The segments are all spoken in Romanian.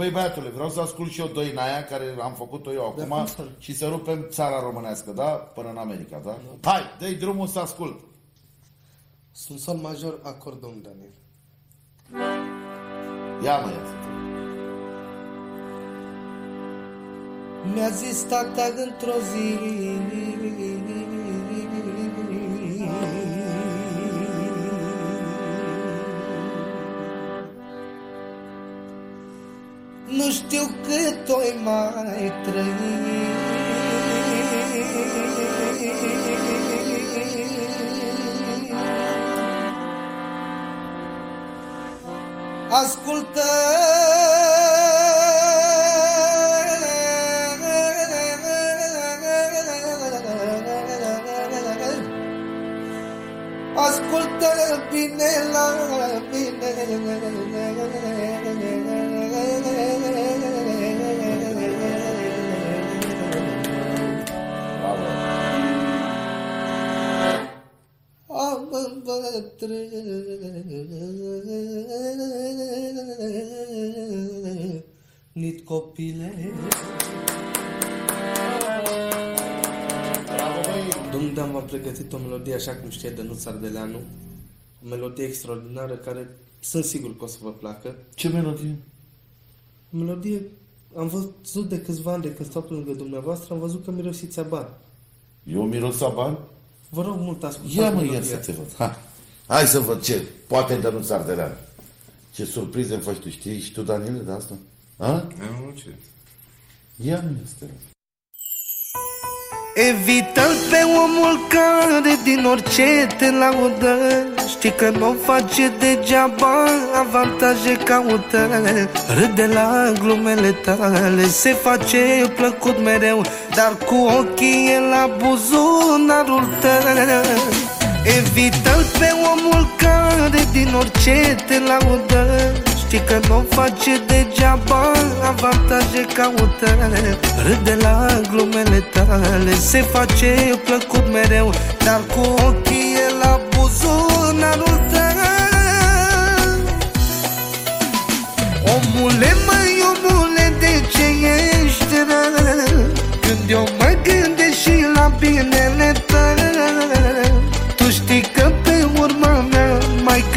Păi băiatule, vreau să ascult și eu doina aia care am făcut-o eu acum cum să nu? și să rupem țara românească, da? Până în America, da? Hai, dă drumul să ascult. Sunt sol major, acordon, Daniel. Ia mă, ia. Mi-a zis tata într-o zi Nu știu cât o mai trăi. Ascultă. Ascultă bine la mine îmbătrânit copile Bravo, băi. Domnul Dan v-a pregătit o melodie așa cum știe Dănuț Ardeleanu O melodie extraordinară care sunt sigur că o să vă placă Ce melodie? O melodie am văzut de câțiva ani de când stau pe lângă dumneavoastră Am văzut că mirosiți abar Eu miros aban? Vă rog mult ascultați Ia mă, ia melodia. să te văd. Ha. Hai să văd ce. Poate de nu ardelean. Ce surprize îmi faci tu. Știi și tu, Daniele, de asta? Ha? Nu, ce? Ia mă, ia să te văd. Evită-l pe omul care din orice te laudă Știi că nu face degeaba avantaje caută Râde la glumele tale, se face plăcut mereu Dar cu ochii e la buzunarul tău Evită-l pe omul care din orice te laudă. Știi că nu face degeaba avantaje caută Râde la glumele tale, se face plăcut mereu. Dar cu ochii e la buzunarul tău. Omule, măi, omule, de ce ești rău? Când eu mă gândesc și la binele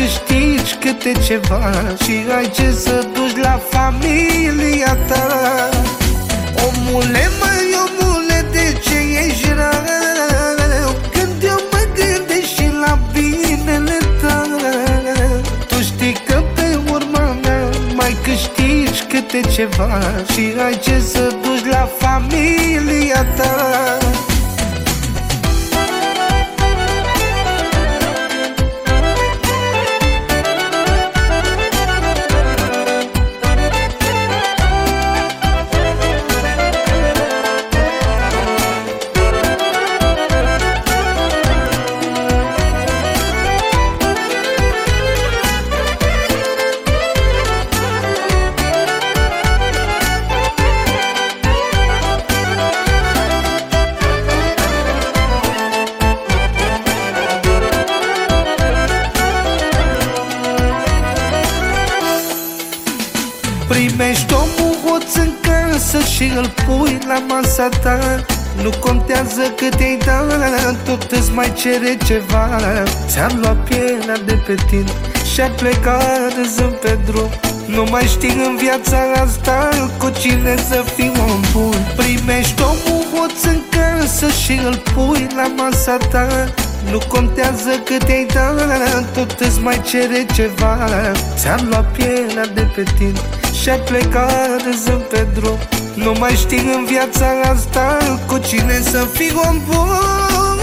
câștigi câte ceva Și ai ce să duci la familia ta Omule, măi, omule, de ce ești rău? Când eu mă gândesc și la binele tău Tu știi că pe urma mea mai câștigi câte ceva Și ai ce să duci la familia ta Primești omul hoț în casă și îl pui la masa ta. Nu contează cât i-ai dat, tot îți mai cere ceva. Ți-am luat pielea de pe tine și-a plecat râzând pe drum. Nu mai știi în viața asta cu cine să fii om bun Primești omul hoț în casă și îl pui la masa ta. Nu contează cât i-ai dat, tot îți mai cere ceva. Ți-am luat pielea de pe tine și-a plecat râzând pe drum. Nu mai știi în viața asta cu cine să fii om bun.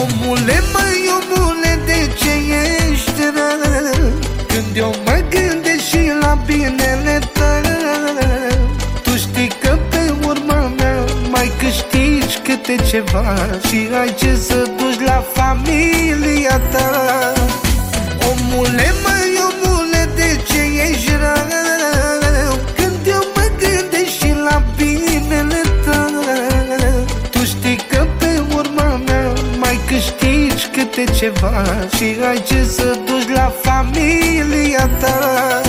Omule, măi, omule, de ce ești rău? Când eu mă gândesc și la binele tău Tu știi că pe urma mea mai câștigi câte ceva Și ai ce să duci la familia ta. Omule, măi, omule, de ce ești rău? Când eu mă gândesc și la binele tău Tu știi că pe urma mea mai câștigi câte ceva Și ai ce să duci la familia ta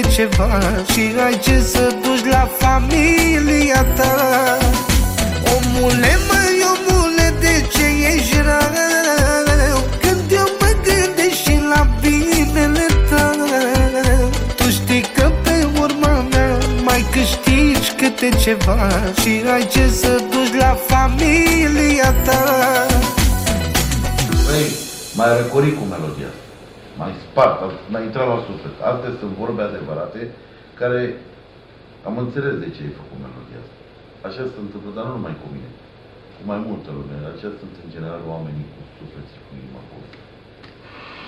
câte ceva Și ai ce să duci la familia ta Omule, măi, omule, de ce ești rău? Când eu mă gândesc și la binele tău Tu știi că pe urma mea mai câștigi câte ceva Și ai ce să duci la familia ta Băi, mai răcorit cu melodia asta. Mai spart, mai intrat la suflet. Astea sunt vorbe adevărate care am înțeles de ce ai făcut melodia asta. Așa se întâmplă, dar nu numai cu mine. Cu mai multă lume. Așa sunt în general oamenii cu suflet și cu inima acolo.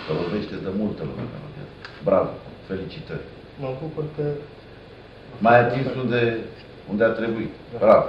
Să vorbește de multă lume melodia asta. Bravo, felicitări. Mă bucur că... Mai atins unde, unde a trebuit. Bravo.